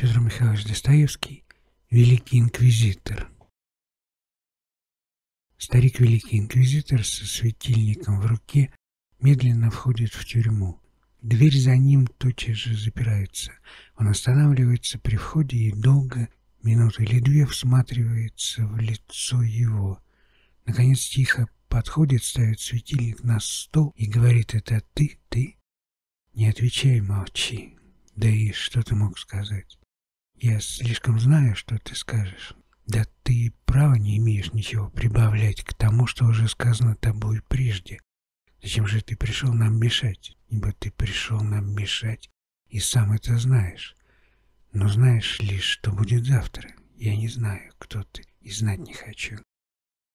Федор Михайлович Достоевский «Великий инквизитор». Старик Великий Инквизитор со светильником в руке медленно входит в тюрьму. Дверь за ним тотчас же запирается. Он останавливается при входе и долго, минуту или две, всматривается в лицо его. Наконец тихо подходит, ставит светильник на стол и говорит «Это ты? Ты?» Не отвечай, молчи. Да и что ты мог сказать? Я слишком знаю, что ты скажешь. Да ты права не имеешь ничего прибавлять к тому, что уже сказано тобой прежде. Зачем же ты пришел нам мешать? Ибо ты пришел нам мешать и сам это знаешь. Но знаешь ли, что будет завтра? Я не знаю, кто ты, и знать не хочу.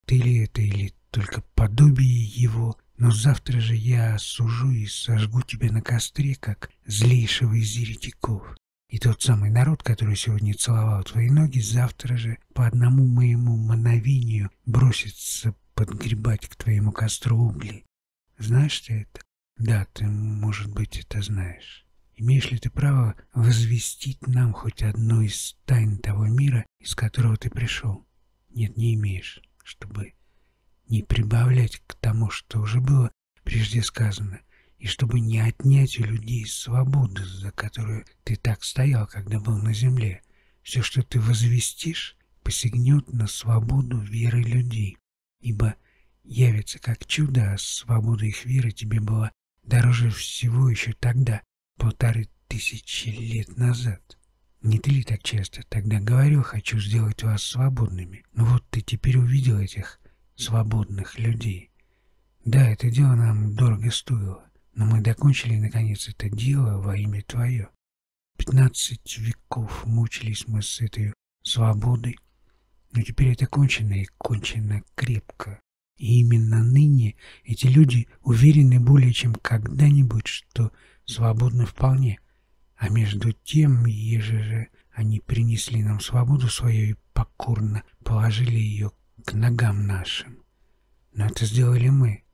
Ты ли это или только подобие его, но завтра же я осужу и сожгу тебя на костре, как злейшего из еретиков. И тот самый народ, который сегодня целовал твои ноги, завтра же по одному моему мановению бросится подгребать к твоему костру угли. Знаешь ты это? Да, ты, может быть, это знаешь. Имеешь ли ты право возвестить нам хоть одну из тайн того мира, из которого ты пришел? Нет, не имеешь, чтобы не прибавлять к тому, что уже было прежде сказано и чтобы не отнять у людей свободу, за которую ты так стоял, когда был на земле. Все, что ты возвестишь, посягнет на свободу веры людей, ибо явится как чудо, а свобода их веры тебе была дороже всего еще тогда, полторы тысячи лет назад. Не ты ли так часто тогда говорил, хочу сделать вас свободными? Но ну вот ты теперь увидел этих свободных людей. Да, это дело нам дорого стоило. Но мы докончили, наконец, это дело во имя Твое. Пятнадцать веков мучились мы с этой свободой, но теперь это кончено и кончено крепко. И именно ныне эти люди уверены более чем когда-нибудь, что свободны вполне. А между тем, ежели они принесли нам свободу свою и покорно положили ее к ногам нашим. Но это сделали мы.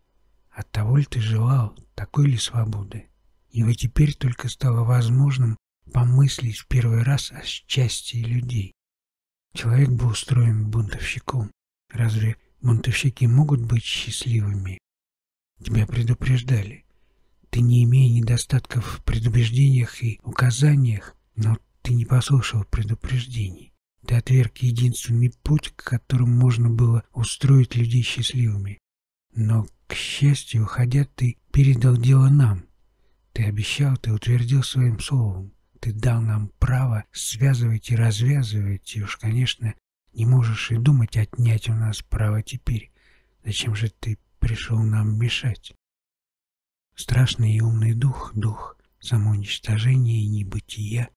От того ли ты желал, такой ли свободы? Ибо теперь только стало возможным помыслить в первый раз о счастье людей. Человек был устроен бунтовщиком. Разве бунтовщики могут быть счастливыми? Тебя предупреждали. Ты не имея недостатков в предубеждениях и указаниях, но ты не послушал предупреждений. Ты отверг единственный путь, к которому можно было устроить людей счастливыми. Но к счастью, уходя, ты передал дело нам. Ты обещал, ты утвердил своим словом. Ты дал нам право связывать и развязывать, и уж, конечно, не можешь и думать отнять у нас право теперь. Зачем же ты пришел нам мешать? Страшный и умный дух, дух самоуничтожения и небытия,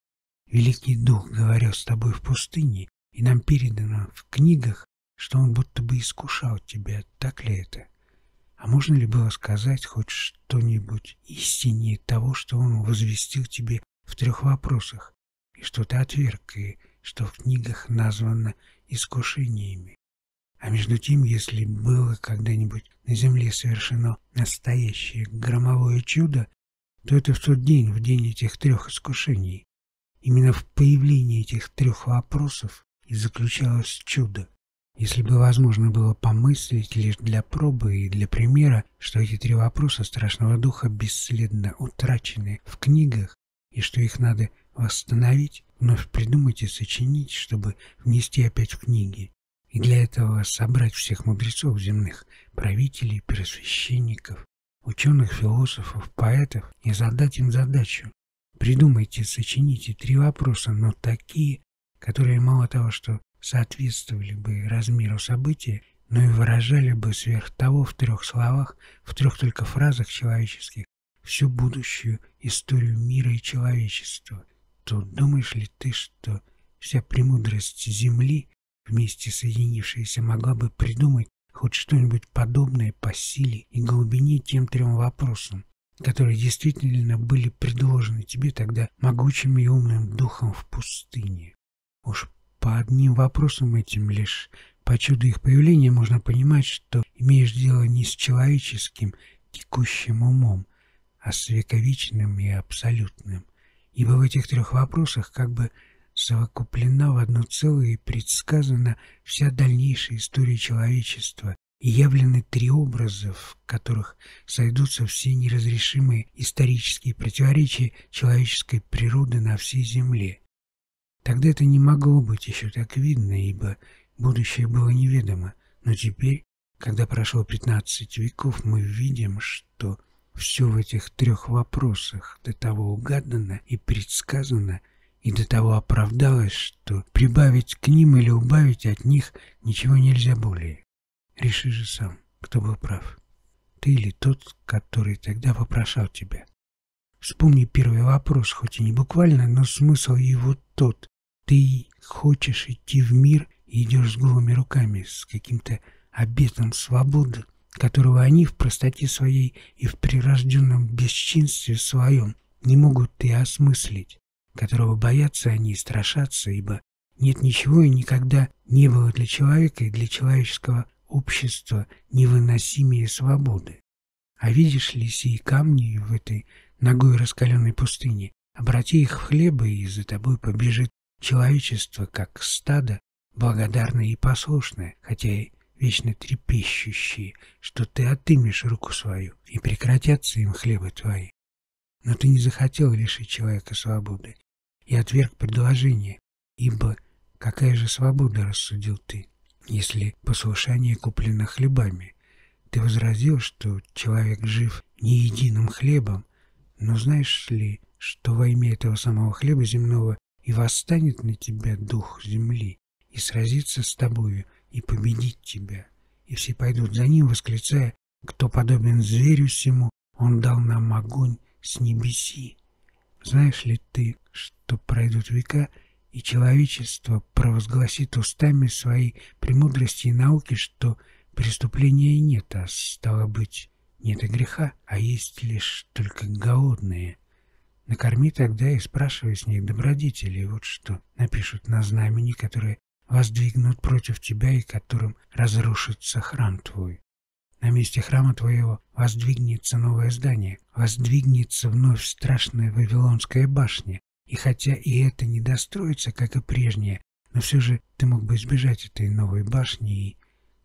великий дух говорил с тобой в пустыне, и нам передано в книгах, что он будто бы искушал тебя, так ли это? А можно ли было сказать хоть что-нибудь истиннее того, что он возвестил тебе в трех вопросах, и что ты отверг, и что в книгах названо искушениями? А между тем, если было когда-нибудь на земле совершено настоящее громовое чудо, то это в тот день, в день этих трех искушений. Именно в появлении этих трех вопросов и заключалось чудо. Если бы возможно было помыслить лишь для пробы и для примера, что эти три вопроса страшного духа бесследно утрачены в книгах, и что их надо восстановить, вновь придумать и сочинить, чтобы внести опять в книги. И для этого собрать всех мудрецов земных, правителей, просвященников, ученых, философов, поэтов и задать им задачу. Придумайте, сочините три вопроса, но такие, которые мало того, что соответствовали бы размеру события, но и выражали бы сверх того в трех словах, в трех только фразах человеческих, всю будущую историю мира и человечества, то думаешь ли ты, что вся премудрость Земли, вместе соединившаяся, могла бы придумать хоть что-нибудь подобное по силе и глубине тем трем вопросам, которые действительно были предложены тебе тогда могучим и умным духом в пустыне? Уж по одним вопросам этим лишь по чуду их появления можно понимать, что имеешь дело не с человеческим текущим умом, а с вековечным и абсолютным. Ибо в этих трех вопросах как бы совокуплена в одно целое и предсказана вся дальнейшая история человечества, и явлены три образа, в которых сойдутся все неразрешимые исторические противоречия человеческой природы на всей Земле. Тогда это не могло быть еще так видно, ибо будущее было неведомо, но теперь, когда прошло 15 веков, мы видим, что все в этих трех вопросах до того угадано и предсказано, и до того оправдалось, что прибавить к ним или убавить от них ничего нельзя более. Реши же сам, кто был прав. Ты или тот, который тогда вопрошал тебя. Вспомни первый вопрос, хоть и не буквально, но смысл его тот. Ты хочешь идти в мир и идешь с голыми руками, с каким-то обетом свободы, которого они в простоте своей и в прирожденном бесчинстве своем не могут и осмыслить, которого боятся они и страшатся, ибо нет ничего и никогда не было для человека и для человеческого общества невыносимее свободы. А видишь ли сии камни в этой ногой раскаленной пустыне? Обрати их в хлеба, и за тобой побежит человечество, как стадо, благодарное и послушное, хотя и вечно трепещущие, что ты отымешь руку свою, и прекратятся им хлебы твои. Но ты не захотел лишить человека свободы и отверг предложение, ибо какая же свобода, рассудил ты, если послушание куплено хлебами. Ты возразил, что человек жив не единым хлебом, но знаешь ли, что во имя этого самого хлеба земного и восстанет на тебя дух земли, и сразится с тобою, и победит тебя. И все пойдут за ним, восклицая, кто подобен зверю всему, он дал нам огонь с небеси. Знаешь ли ты, что пройдут века, и человечество провозгласит устами своей премудрости и науки, что преступления нет, а стало быть, нет и греха, а есть лишь только голодные. Накорми тогда и спрашивай с них добродетели, вот что напишут на знамени, которые воздвигнут против тебя и которым разрушится храм твой. На месте храма твоего воздвигнется новое здание, воздвигнется вновь страшная Вавилонская башня, и хотя и это не достроится, как и прежнее, но все же ты мог бы избежать этой новой башни и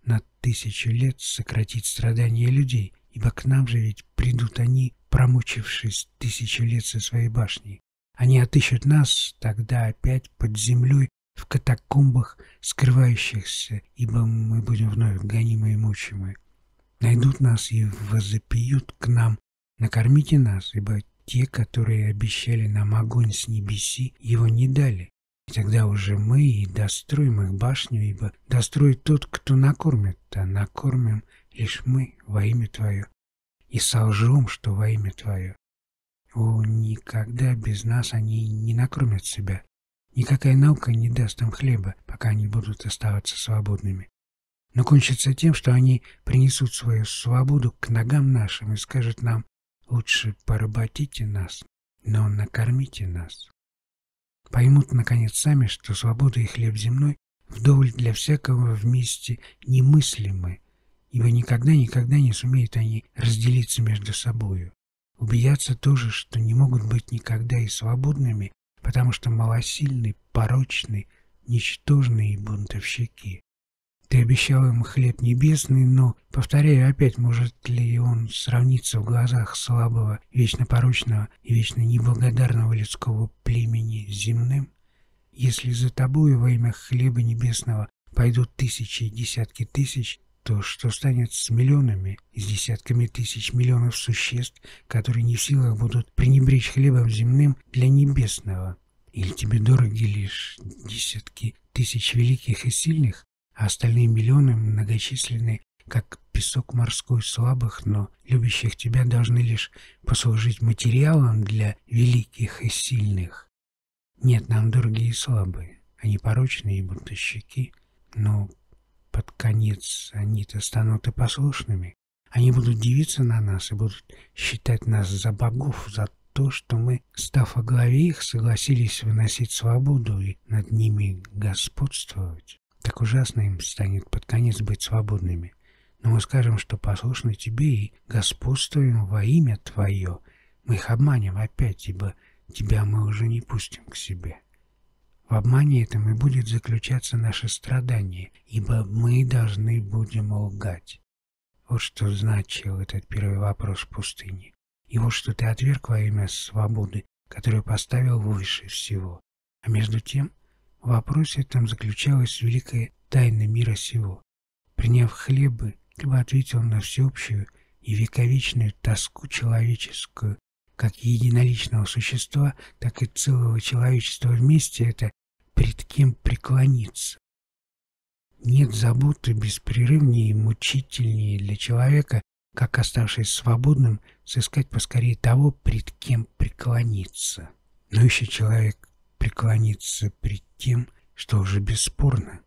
на тысячу лет сократить страдания людей, ибо к нам же ведь придут они, промучившись тысячу лет со своей башней. Они отыщут нас тогда опять под землей в катакомбах скрывающихся, ибо мы будем вновь гонимы и мучимы. Найдут нас и возопьют к нам, накормите нас, ибо те, которые обещали нам огонь с небеси, его не дали. И тогда уже мы и достроим их башню, ибо достроит тот, кто накормит, а накормим лишь мы во имя Твое. И солжем, что во имя Твое. О, никогда без нас они не накормят себя. Никакая наука не даст им хлеба, пока они будут оставаться свободными. Но кончится тем, что они принесут свою свободу к ногам нашим и скажут нам, Лучше поработите нас, но накормите нас. Поймут, наконец, сами, что свобода и хлеб земной вдоволь для всякого вместе немыслимы, ибо никогда-никогда не сумеют они разделиться между собою. Убедятся тоже, что не могут быть никогда и свободными, потому что малосильны, порочны, ничтожные бунтовщики. Ты обещал им хлеб небесный, но, повторяю опять, может ли он сравниться в глазах слабого, вечно порочного и вечно неблагодарного людского племени земным? Если за тобою во имя хлеба небесного пойдут тысячи и десятки тысяч, то что станет с миллионами с десятками тысяч миллионов существ, которые не в силах будут пренебречь хлебом земным для небесного? Или тебе дороги лишь десятки тысяч великих и сильных, а остальные миллионы многочисленны, как песок морской слабых, но любящих тебя должны лишь послужить материалом для великих и сильных. Нет, нам другие и слабые, они порочные и бунтовщики, но под конец они-то станут и послушными. Они будут дивиться на нас и будут считать нас за богов, за то, что мы, став во главе их, согласились выносить свободу и над ними господствовать. Так ужасно им станет под конец быть свободными. Но мы скажем, что послушны тебе и господствуем во имя твое. Мы их обманем опять, ибо тебя мы уже не пустим к себе. В обмане этом и будет заключаться наше страдание, ибо мы должны будем лгать. Вот что значил этот первый вопрос в пустыне. И вот что ты отверг во имя свободы, которую поставил выше всего. А между тем, в вопросе этом заключалась великая тайна мира сего. Приняв хлебы, бы ответил на всеобщую и вековечную тоску человеческую, как единоличного существа, так и целого человечества вместе это пред кем преклониться. Нет заботы беспрерывнее и мучительнее для человека, как оставшись свободным, сыскать поскорее того, пред кем преклониться. Но еще человек преклонится пред тем, что уже бесспорно.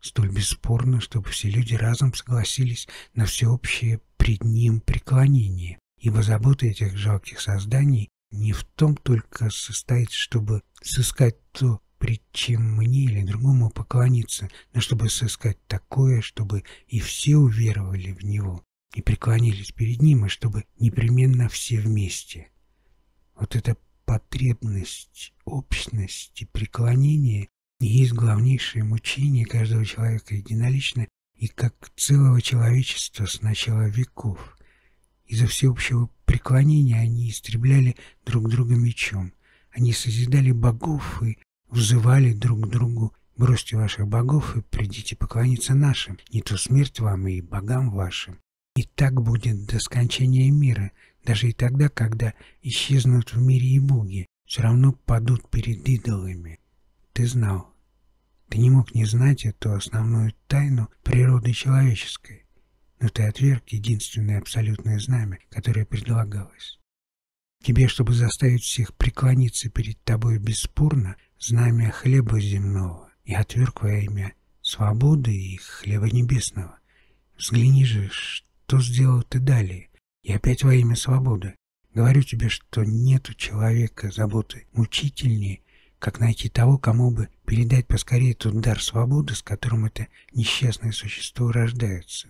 Столь бесспорно, чтобы все люди разом согласились на всеобщее пред ним преклонение, ибо забота этих жалких созданий не в том только состоит, чтобы сыскать то, пред чем мне или другому поклониться, но чтобы сыскать такое, чтобы и все уверовали в него и преклонились перед ним, и чтобы непременно все вместе. Вот эта потребность, общность и преклонение и есть главнейшее мучение каждого человека единолично и как целого человечества с начала веков. Из-за всеобщего преклонения они истребляли друг друга мечом. Они созидали богов и взывали друг к другу «Бросьте ваших богов и придите поклониться нашим, не то смерть вам и богам вашим». И так будет до скончания мира, даже и тогда, когда исчезнут в мире и боги, все равно падут перед идолами. Ты знал. Ты не мог не знать эту основную тайну природы человеческой, но ты отверг единственное абсолютное знамя, которое предлагалось. Тебе, чтобы заставить всех преклониться перед тобой бесспорно, знамя хлеба земного и отверг во имя свободы и хлеба небесного. Взгляни же, что сделал ты далее, и опять во имя свободы. Говорю тебе, что нет у человека заботы мучительнее, как найти того, кому бы передать поскорее тот дар свободы, с которым это несчастное существо рождается.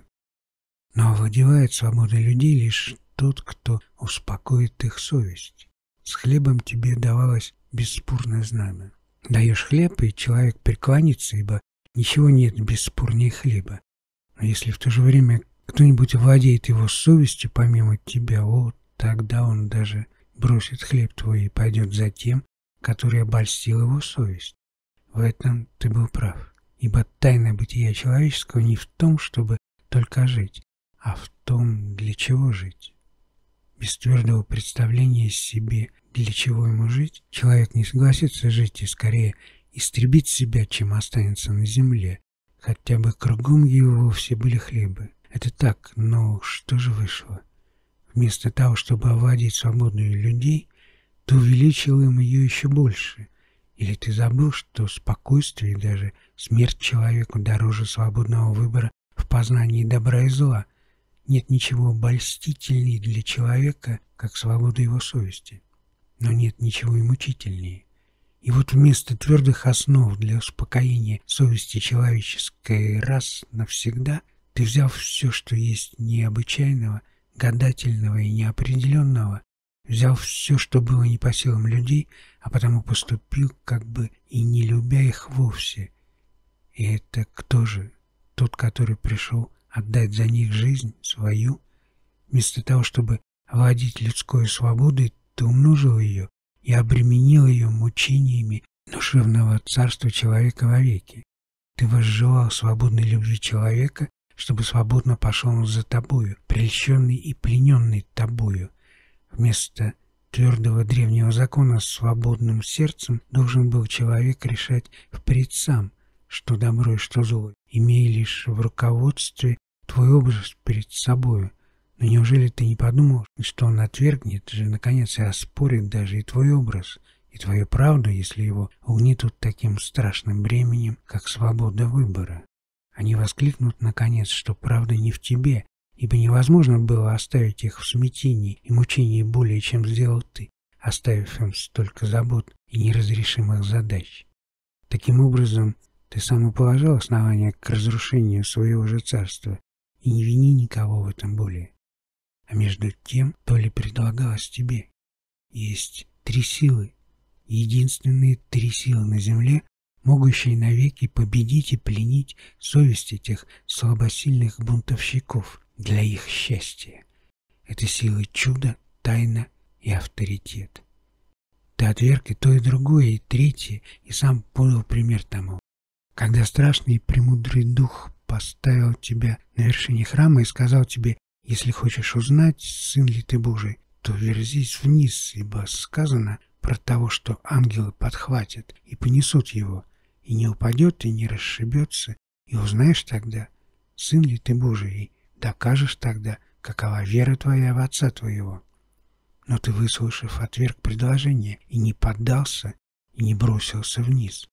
Но овладевает свободой людей лишь тот, кто успокоит их совесть. С хлебом тебе давалось бесспорное знамя. Даешь хлеб, и человек преклонится, ибо ничего нет бесспорнее хлеба. Но если в то же время кто-нибудь владеет его совестью помимо тебя, вот тогда он даже бросит хлеб твой и пойдет за тем, который обольстил его совесть. В этом ты был прав, ибо тайна бытия человеческого не в том, чтобы только жить, а в том, для чего жить. Без твердого представления себе для чего ему жить? Человек не согласится жить и скорее истребить себя, чем останется на земле, хотя бы кругом его все были хлебы. Это так, но что же вышло? Вместо того, чтобы овладеть свободными людей, ты увеличил им ее еще больше. Или ты забыл, что спокойствие и даже смерть человеку дороже свободного выбора в познании добра и зла? Нет ничего обольстительней для человека, как свобода его совести но нет ничего и мучительнее. И вот вместо твердых основ для успокоения совести человеческой раз навсегда ты взял все, что есть необычайного, гадательного и неопределенного, взял все, что было не по силам людей, а потому поступил, как бы и не любя их вовсе. И это кто же? Тот, который пришел отдать за них жизнь свою? Вместо того, чтобы овладеть людской свободой, ты умножил ее и обременил ее мучениями душевного царства человека вовеки. Ты возжелал свободной любви человека, чтобы свободно пошел за тобою, прельщенный и плененный тобою. Вместо твердого древнего закона с свободным сердцем должен был человек решать впредь сам, что добро и что зло, имея лишь в руководстве твой образ перед собою, но неужели ты не подумал, что он отвергнет же, наконец, и оспорит даже и твой образ, и твою правду, если его угнетут таким страшным бременем, как свобода выбора? Они воскликнут, наконец, что правда не в тебе, ибо невозможно было оставить их в смятении и мучении более, чем сделал ты, оставив им столько забот и неразрешимых задач. Таким образом, ты сам и положил основание к разрушению своего же царства, и не вини никого в этом более. А между тем, то ли предлагалось тебе. Есть три силы, единственные три силы на земле, могущей навеки победить и пленить совесть этих слабосильных бунтовщиков для их счастья. Это сила чуда, тайна и авторитет. Ты отверг и то, и другое, и третье, и сам подал пример тому. Когда страшный и премудрый дух поставил тебя на вершине храма и сказал тебе, если хочешь узнать, сын ли ты Божий, то верзись вниз, ибо сказано про того, что ангелы подхватят и понесут его, и не упадет, и не расшибется, и узнаешь тогда, сын ли ты Божий, и докажешь тогда, какова вера твоя в Отца твоего. Но ты, выслушав, отверг предложение и не поддался, и не бросился вниз.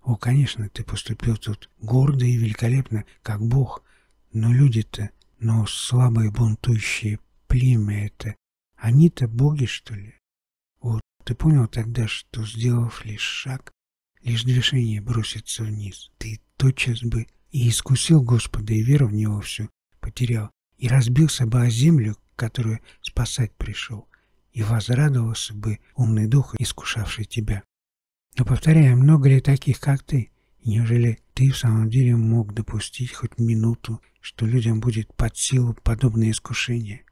О, конечно, ты поступил тут гордо и великолепно, как Бог, но люди-то, но слабые бунтующие племя это, они-то боги, что ли? Вот, ты понял тогда, что, сделав лишь шаг, лишь движение броситься вниз, ты тотчас бы и искусил Господа, и веру в Него всю потерял, и разбился бы о землю, которую спасать пришел, и возрадовался бы умный дух, искушавший тебя. Но, повторяю, много ли таких, как ты? Неужели ты в самом деле мог допустить хоть минуту, что людям будет под силу подобное искушение?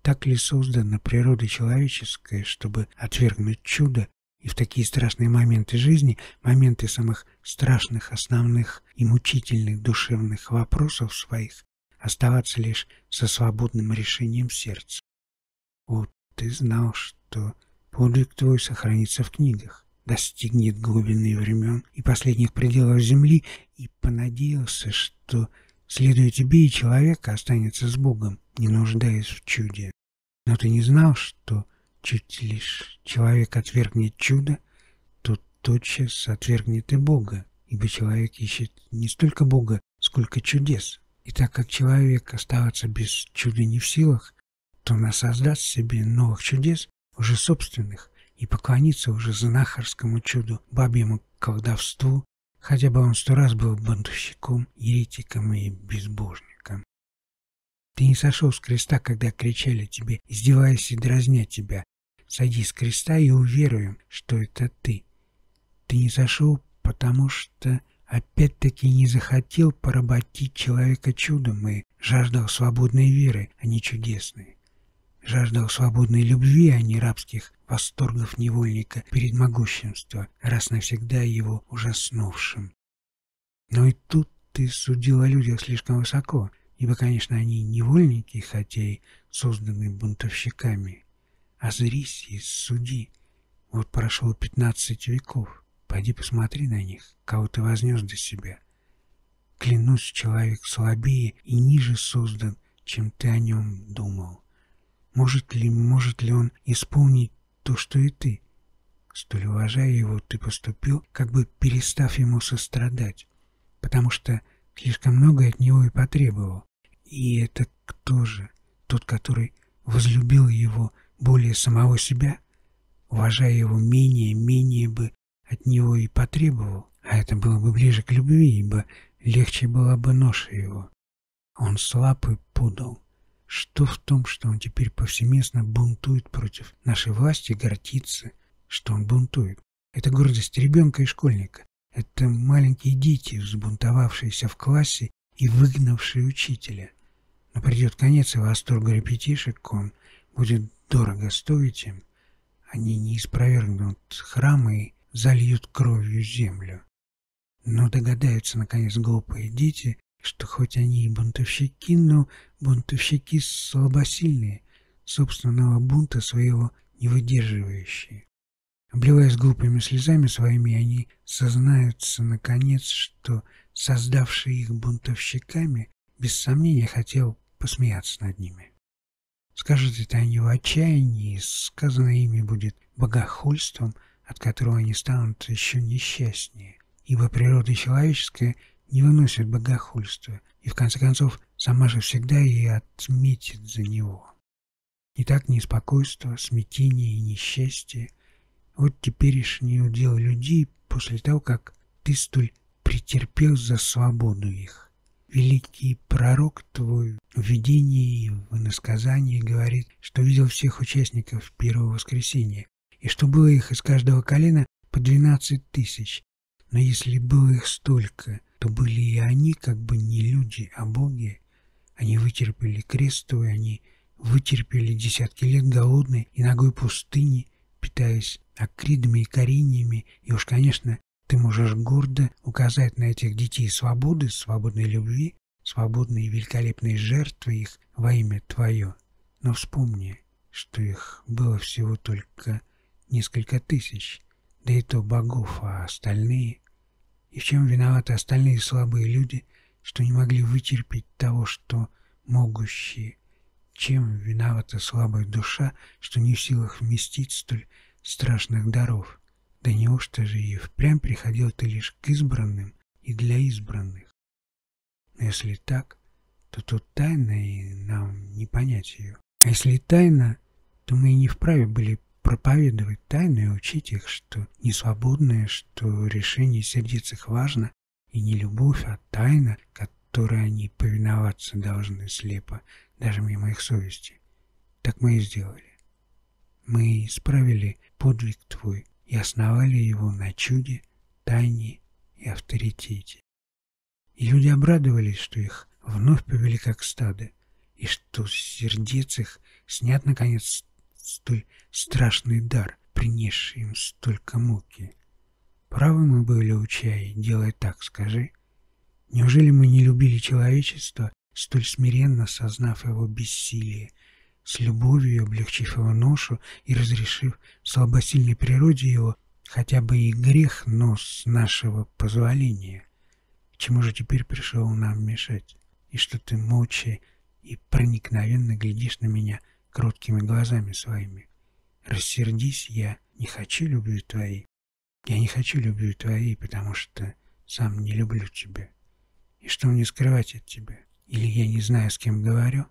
Так ли создана природа человеческая, чтобы отвергнуть чудо и в такие страшные моменты жизни, моменты самых страшных, основных и мучительных душевных вопросов своих, оставаться лишь со свободным решением сердца? Вот ты знал, что подвиг твой сохранится в книгах достигнет глубины времен и последних пределов земли, и понадеялся, что, следуя тебе, и человек останется с Богом, не нуждаясь в чуде. Но ты не знал, что чуть лишь человек отвергнет чудо, то тотчас отвергнет и Бога, ибо человек ищет не столько Бога, сколько чудес. И так как человек оставаться без чуда не в силах, то он создаст себе новых чудес, уже собственных, и поклониться уже знахарскому чуду, бабьему колдовству, хотя бы он сто раз был бандовщиком, еретиком и безбожником. Ты не сошел с креста, когда кричали тебе, издеваясь и дразня тебя. Сойди с креста и уверуем, что это ты. Ты не сошел, потому что опять-таки не захотел поработить человека чудом и жаждал свободной веры, а не чудесной жаждал свободной любви, а не рабских восторгов невольника перед могуществом, раз навсегда его ужаснувшим. Но и тут ты судил о людях слишком высоко, ибо, конечно, они невольники, хотя и созданы бунтовщиками. Озрись и суди. Вот прошло пятнадцать веков. Пойди посмотри на них, кого ты вознес до себя. Клянусь, человек слабее и ниже создан, чем ты о нем думал. Может ли, может ли он исполнить то, что и ты? Столь уважая его, ты поступил, как бы перестав ему сострадать, потому что слишком много от него и потребовал. И это кто же? Тот, который возлюбил его более самого себя? Уважая его менее, менее бы от него и потребовал, а это было бы ближе к любви, ибо легче была бы ноша его. Он слаб и подал. Что в том, что он теперь повсеместно бунтует против нашей власти, гордится, что он бунтует? Это гордость ребенка и школьника. Это маленькие дети, взбунтовавшиеся в классе и выгнавшие учителя. Но придет конец и восторгу репетишек, он будет дорого стоить им. Они не испровергнут храмы и зальют кровью землю. Но догадаются, наконец, глупые дети, что хоть они и бунтовщики, но бунтовщики слабосильные, собственного бунта своего не выдерживающие. Обливаясь глупыми слезами своими, они сознаются, наконец, что создавший их бунтовщиками, без сомнения, хотел посмеяться над ними. Скажут это они в отчаянии, сказанное ими будет богохульством, от которого они станут еще несчастнее, ибо природа человеческая не выносит богохульства, и в конце концов сама же всегда и отметит за него. И так неспокойство, смятение и несчастье — вот теперешний удел людей после того, как ты столь претерпел за свободу их. Великий пророк твой в видении и в иносказании говорит, что видел всех участников первого воскресения, и что было их из каждого колена по двенадцать тысяч, Но если было их столько, то были и они как бы не люди, а боги. Они вытерпели крестовые, они вытерпели десятки лет голодной и ногой пустыни, питаясь акридами и кореньями, и уж, конечно, ты можешь гордо указать на этих детей свободы, свободной любви, свободной и великолепной жертвы их во имя Твое. Но вспомни, что их было всего только несколько тысяч, да и то богов, а остальные... И в чем виноваты остальные слабые люди, что не могли вытерпеть того, что могущие? Чем виновата слабая душа, что не в силах вместить столь страшных даров? Да неужто же и впрямь приходил ты лишь к избранным и для избранных? Но если так, то тут тайна, и нам не понять ее. А если тайна, то мы и не вправе были проповедовать тайны и учить их, что не свободное, что решение сердец их важно, и не любовь, а тайна, которой они повиноваться должны слепо, даже мимо их совести. Так мы и сделали. Мы исправили подвиг твой и основали его на чуде, тайне и авторитете. И люди обрадовались, что их вновь повели как стадо, и что с сердец их снят, наконец, столь страшный дар, принесший им столько муки. Правы мы были, учай, делай так, скажи. Неужели мы не любили человечество, столь смиренно сознав его бессилие, с любовью облегчив его ношу и разрешив слабосильной природе его хотя бы и грех, но с нашего позволения? Чему же теперь пришел нам мешать? И что ты молча и проникновенно глядишь на меня — кроткими глазами своими. Рассердись я, не хочу любви твоей. Я не хочу любви твоей, потому что сам не люблю тебя. И что мне скрывать от тебя? Или я не знаю, с кем говорю?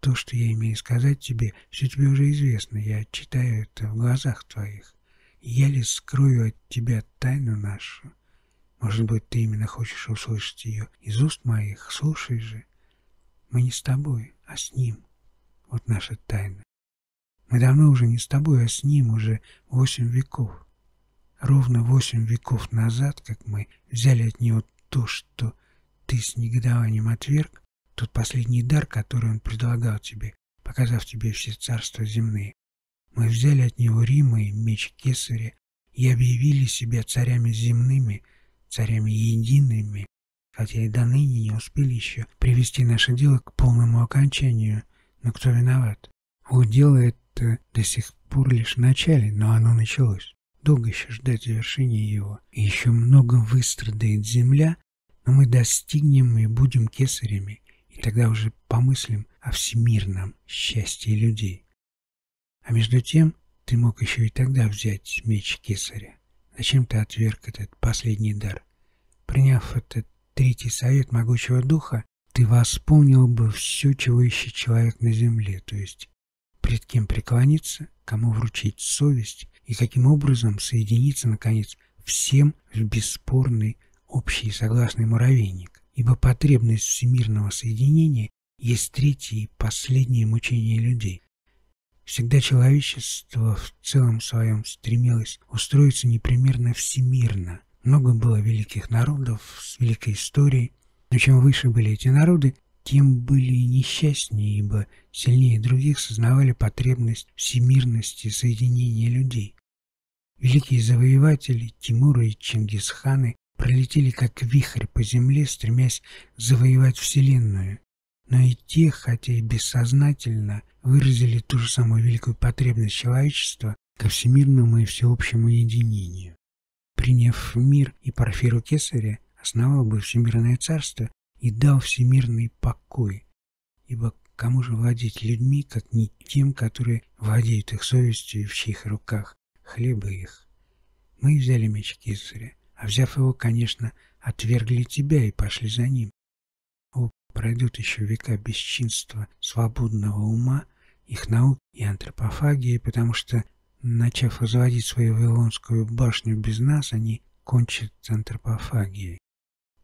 То, что я имею сказать тебе, все тебе уже известно. Я читаю это в глазах твоих. Я ли скрою от тебя тайну нашу? Может быть, ты именно хочешь услышать ее из уст моих? Слушай же. Мы не с тобой, а с ним. Вот наша тайна. Мы давно уже не с тобой, а с ним уже восемь веков. Ровно восемь веков назад, как мы взяли от него то, что ты с негодованием отверг, тот последний дар, который он предлагал тебе, показав тебе все царства земные. Мы взяли от него Рима и меч Кесаря и объявили себя царями земными, царями едиными, хотя и до ныне не успели еще привести наше дело к полному окончанию – но кто виноват? Удел это до сих пор лишь в начале, но оно началось. Долго еще ждать завершения его. И еще много выстрадает земля, но мы достигнем и будем кесарями, и тогда уже помыслим о всемирном счастье людей. А между тем ты мог еще и тогда взять меч кесаря. Зачем ты отверг этот последний дар? Приняв этот третий совет могучего духа, ты восполнил бы все, чего ищет человек на земле, то есть пред кем преклониться, кому вручить совесть и каким образом соединиться, наконец, всем в бесспорный общий согласный муравейник, ибо потребность всемирного соединения есть третье и последнее мучение людей. Всегда человечество в целом своем стремилось устроиться непримерно всемирно. Много было великих народов с великой историей, но чем выше были эти народы, тем были несчастнее, ибо сильнее других сознавали потребность всемирности соединения людей. Великие завоеватели Тимура и Чингисханы пролетели как вихрь по земле, стремясь завоевать Вселенную. Но и те, хотя и бессознательно, выразили ту же самую великую потребность человечества ко всемирному и всеобщему единению. Приняв мир и Порфиру Кесаря, основал бы всемирное царство и дал всемирный покой. Ибо кому же владеть людьми, как не тем, которые владеют их совестью в чьих руках хлеба их? Мы взяли меч Кесаря, а взяв его, конечно, отвергли тебя и пошли за ним. О, пройдут еще века бесчинства свободного ума, их наук и антропофагии, потому что, начав возводить свою Вавилонскую башню без нас, они кончат антропофагией.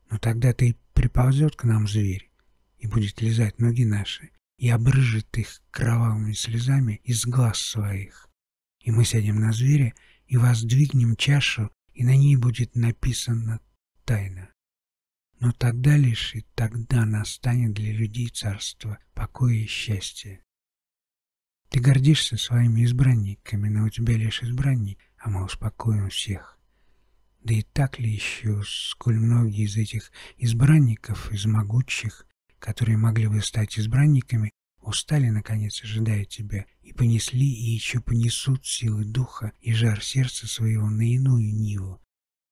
Но тогда-то и приползет к нам зверь и будет лизать ноги наши и обрыжет их кровавыми слезами из глаз своих. И мы сядем на зверя и воздвигнем чашу и на ней будет написана тайна. Но тогда лишь и тогда настанет для людей царство покоя и счастья. Ты гордишься своими избранниками, но у тебя лишь избранник, а мы успокоим всех. Да и так ли еще, сколь многие из этих избранников, из могучих, которые могли бы стать избранниками, устали, наконец, ожидая тебя, и понесли, и еще понесут силы духа и жар сердца своего на иную ниву,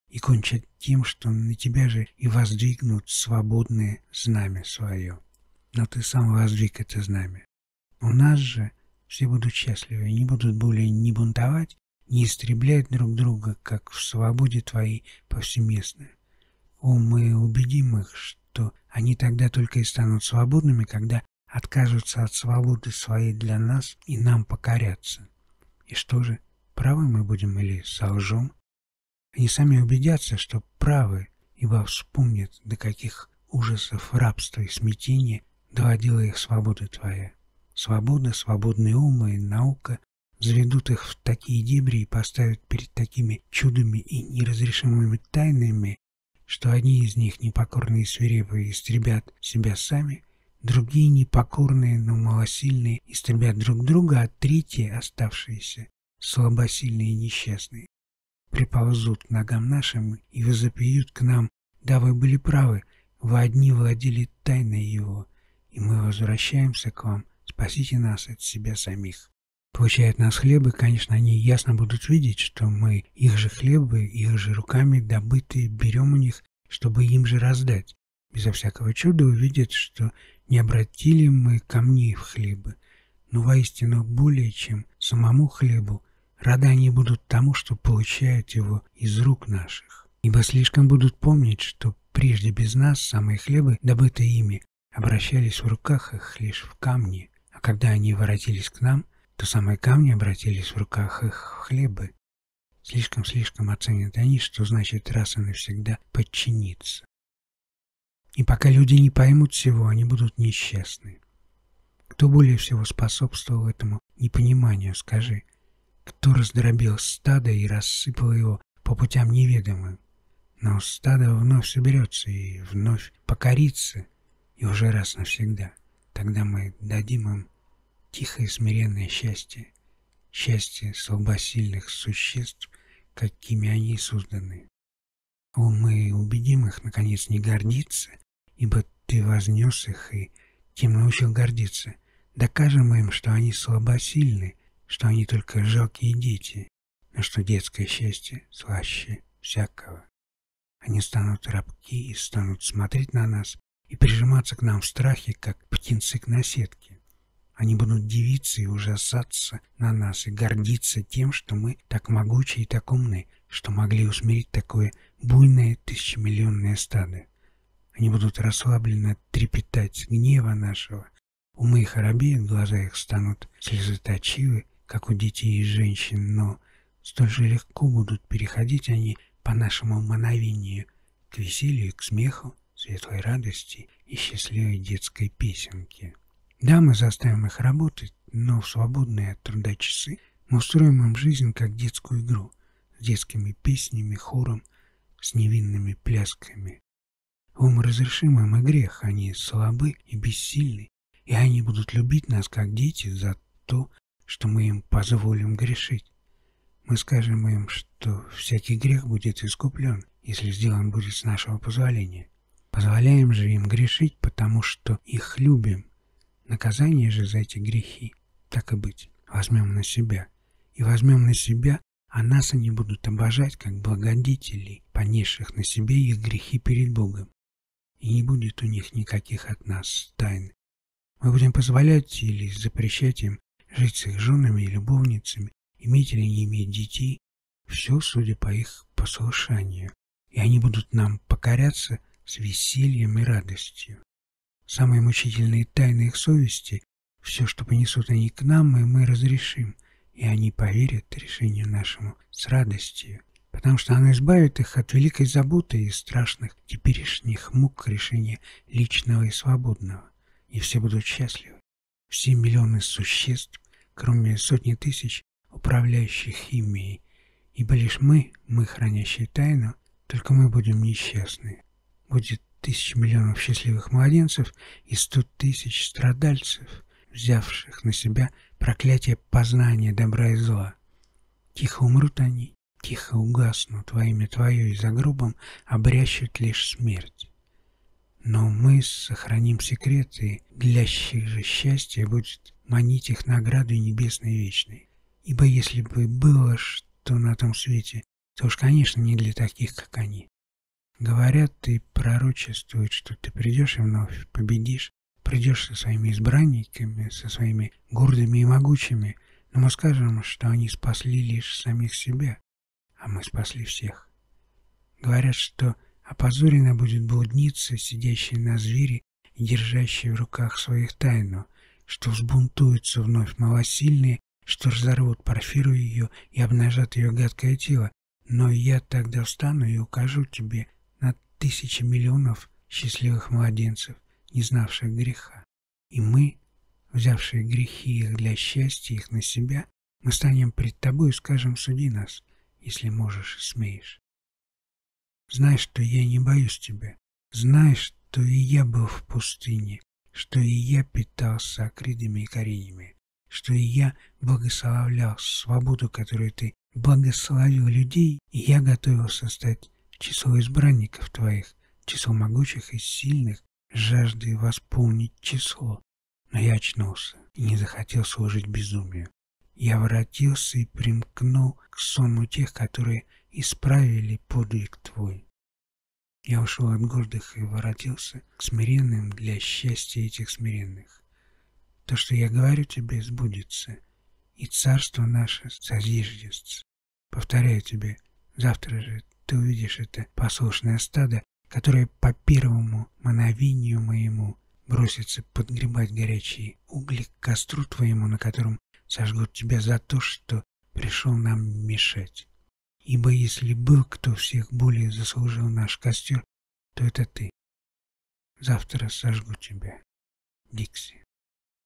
и кончат тем, что на тебя же и воздвигнут свободное знамя свое. Но ты сам воздвиг это знамя. У нас же все будут счастливы, не будут более ни бунтовать, ни истреблять друг друга, как в свободе твоей повсеместной. О, мы убедим их, что они тогда только и станут свободными, когда откажутся от свободы своей для нас и нам покорятся. И что же, правы мы будем или солжем? Они сами убедятся, что правы, ибо вспомнят, до каких ужасов рабства и смятения доводила их свобода твоя. Свобода, свободные умы и наука заведут их в такие дебри и поставят перед такими чудами и неразрешимыми тайнами, что одни из них непокорные и свирепые истребят себя сами, Другие непокорные, но малосильные истребят друг друга, а третьи, оставшиеся, слабосильные и несчастные, приползут к ногам нашим и возопьют к нам, да вы были правы, вы одни владели тайной его, и мы возвращаемся к вам, спасите нас от себя самих. Получают нас хлебы, конечно, они ясно будут видеть, что мы их же хлебы, их же руками добытые берем у них, чтобы им же раздать. Безо всякого чуда увидят, что не обратили мы камней в хлебы, но воистину более чем самому хлебу, рады они будут тому, что получают его из рук наших. Ибо слишком будут помнить, что прежде без нас самые хлебы, добытые ими, обращались в руках их лишь в камни, а когда они воротились к нам, то самые камни обратились в руках их в хлебы. Слишком-слишком оценят они, что значит раз и навсегда подчиниться. И пока люди не поймут всего, они будут несчастны. Кто более всего способствовал этому непониманию, скажи? Кто раздробил стадо и рассыпал его по путям неведомым? Но стадо вновь соберется и вновь покорится, и уже раз навсегда. Тогда мы дадим им тихое смиренное счастье, счастье слабосильных существ, какими они созданы. О, мы убедим их, наконец, не гордиться, ибо ты вознес их и тем научил гордиться. Докажем им, что они слабосильны, что они только жалкие дети, но что детское счастье слаще всякого. Они станут рабки и станут смотреть на нас и прижиматься к нам в страхе, как птенцы к наседке. Они будут дивиться и ужасаться на нас и гордиться тем, что мы так могучи и так умны, что могли усмирить такое буйное тысячемиллионное стадо. Они будут расслабленно трепетать гнева нашего. Умы их оробеют, глаза их станут слезоточивы, как у детей и женщин, но столь же легко будут переходить они по нашему мановению к веселью, к смеху, светлой радости и счастливой детской песенке. Да, мы заставим их работать, но в свободные от труда часы мы устроим им жизнь как детскую игру, с детскими песнями, хором, с невинными плясками. Ум разрешим им грех, они слабы и бессильны, и они будут любить нас, как дети, за то, что мы им позволим грешить. Мы скажем им, что всякий грех будет искуплен, если сделан будет с нашего позволения. Позволяем же им грешить, потому что их любим. Наказание же за эти грехи, так и быть, возьмем на себя. И возьмем на себя, а нас они будут обожать, как благодетелей, понесших на себе их грехи перед Богом и не будет у них никаких от нас тайн. Мы будем позволять или запрещать им жить с их женами и любовницами, иметь или не иметь детей, все судя по их послушанию, и они будут нам покоряться с весельем и радостью. Самые мучительные тайны их совести, все, что понесут они к нам, и мы разрешим, и они поверят решению нашему с радостью потому что оно избавит их от великой заботы и страшных теперешних мук решения личного и свободного, и все будут счастливы. Все миллионы существ, кроме сотни тысяч управляющих ими Ибо лишь мы, мы, хранящие тайну, только мы будем несчастны. Будет тысяч миллионов счастливых младенцев и сто тысяч страдальцев, взявших на себя проклятие познания добра и зла. Тихо умрут они, тихо угаснут во имя Твое и за грубом обрящут лишь смерть. Но мы сохраним секреты, длящих же счастье будет манить их награду небесной вечной. Ибо если бы было что на том свете, то уж, конечно, не для таких, как они. Говорят и пророчествуют, что ты придешь и вновь победишь, придешь со своими избранниками, со своими гордыми и могучими, но мы скажем, что они спасли лишь самих себя, а мы спасли всех. Говорят, что опозорена будет блудница, сидящая на звере и держащая в руках своих тайну, что взбунтуются вновь малосильные, что разорвут парфиру ее и обнажат ее гадкое тело, но я тогда встану и укажу тебе на тысячи миллионов счастливых младенцев, не знавших греха. И мы, взявшие грехи их для счастья их на себя, мы станем пред тобой и скажем, суди нас, если можешь и смеешь. Знай, что я не боюсь тебя. Знай, что и я был в пустыне, что и я питался акридами и коренями, что и я благословлял свободу, которую ты благословил людей, и я готовился стать число избранников твоих, число могучих и сильных, жаждой восполнить число. Но я очнулся и не захотел служить безумию. Я воротился и примкнул к сонму тех, которые исправили подвиг твой. Я ушел от гордых и воротился к смиренным для счастья этих смиренных. То, что я говорю тебе, сбудется, и царство наше созиждется. Повторяю тебе, завтра же ты увидишь это послушное стадо, которое по первому мановению моему бросится подгребать горячие угли к костру твоему, на котором сожгут тебя за то, что пришел нам мешать. Ибо если был кто всех более заслужил наш костер, то это ты. Завтра сожгу тебя, Дикси.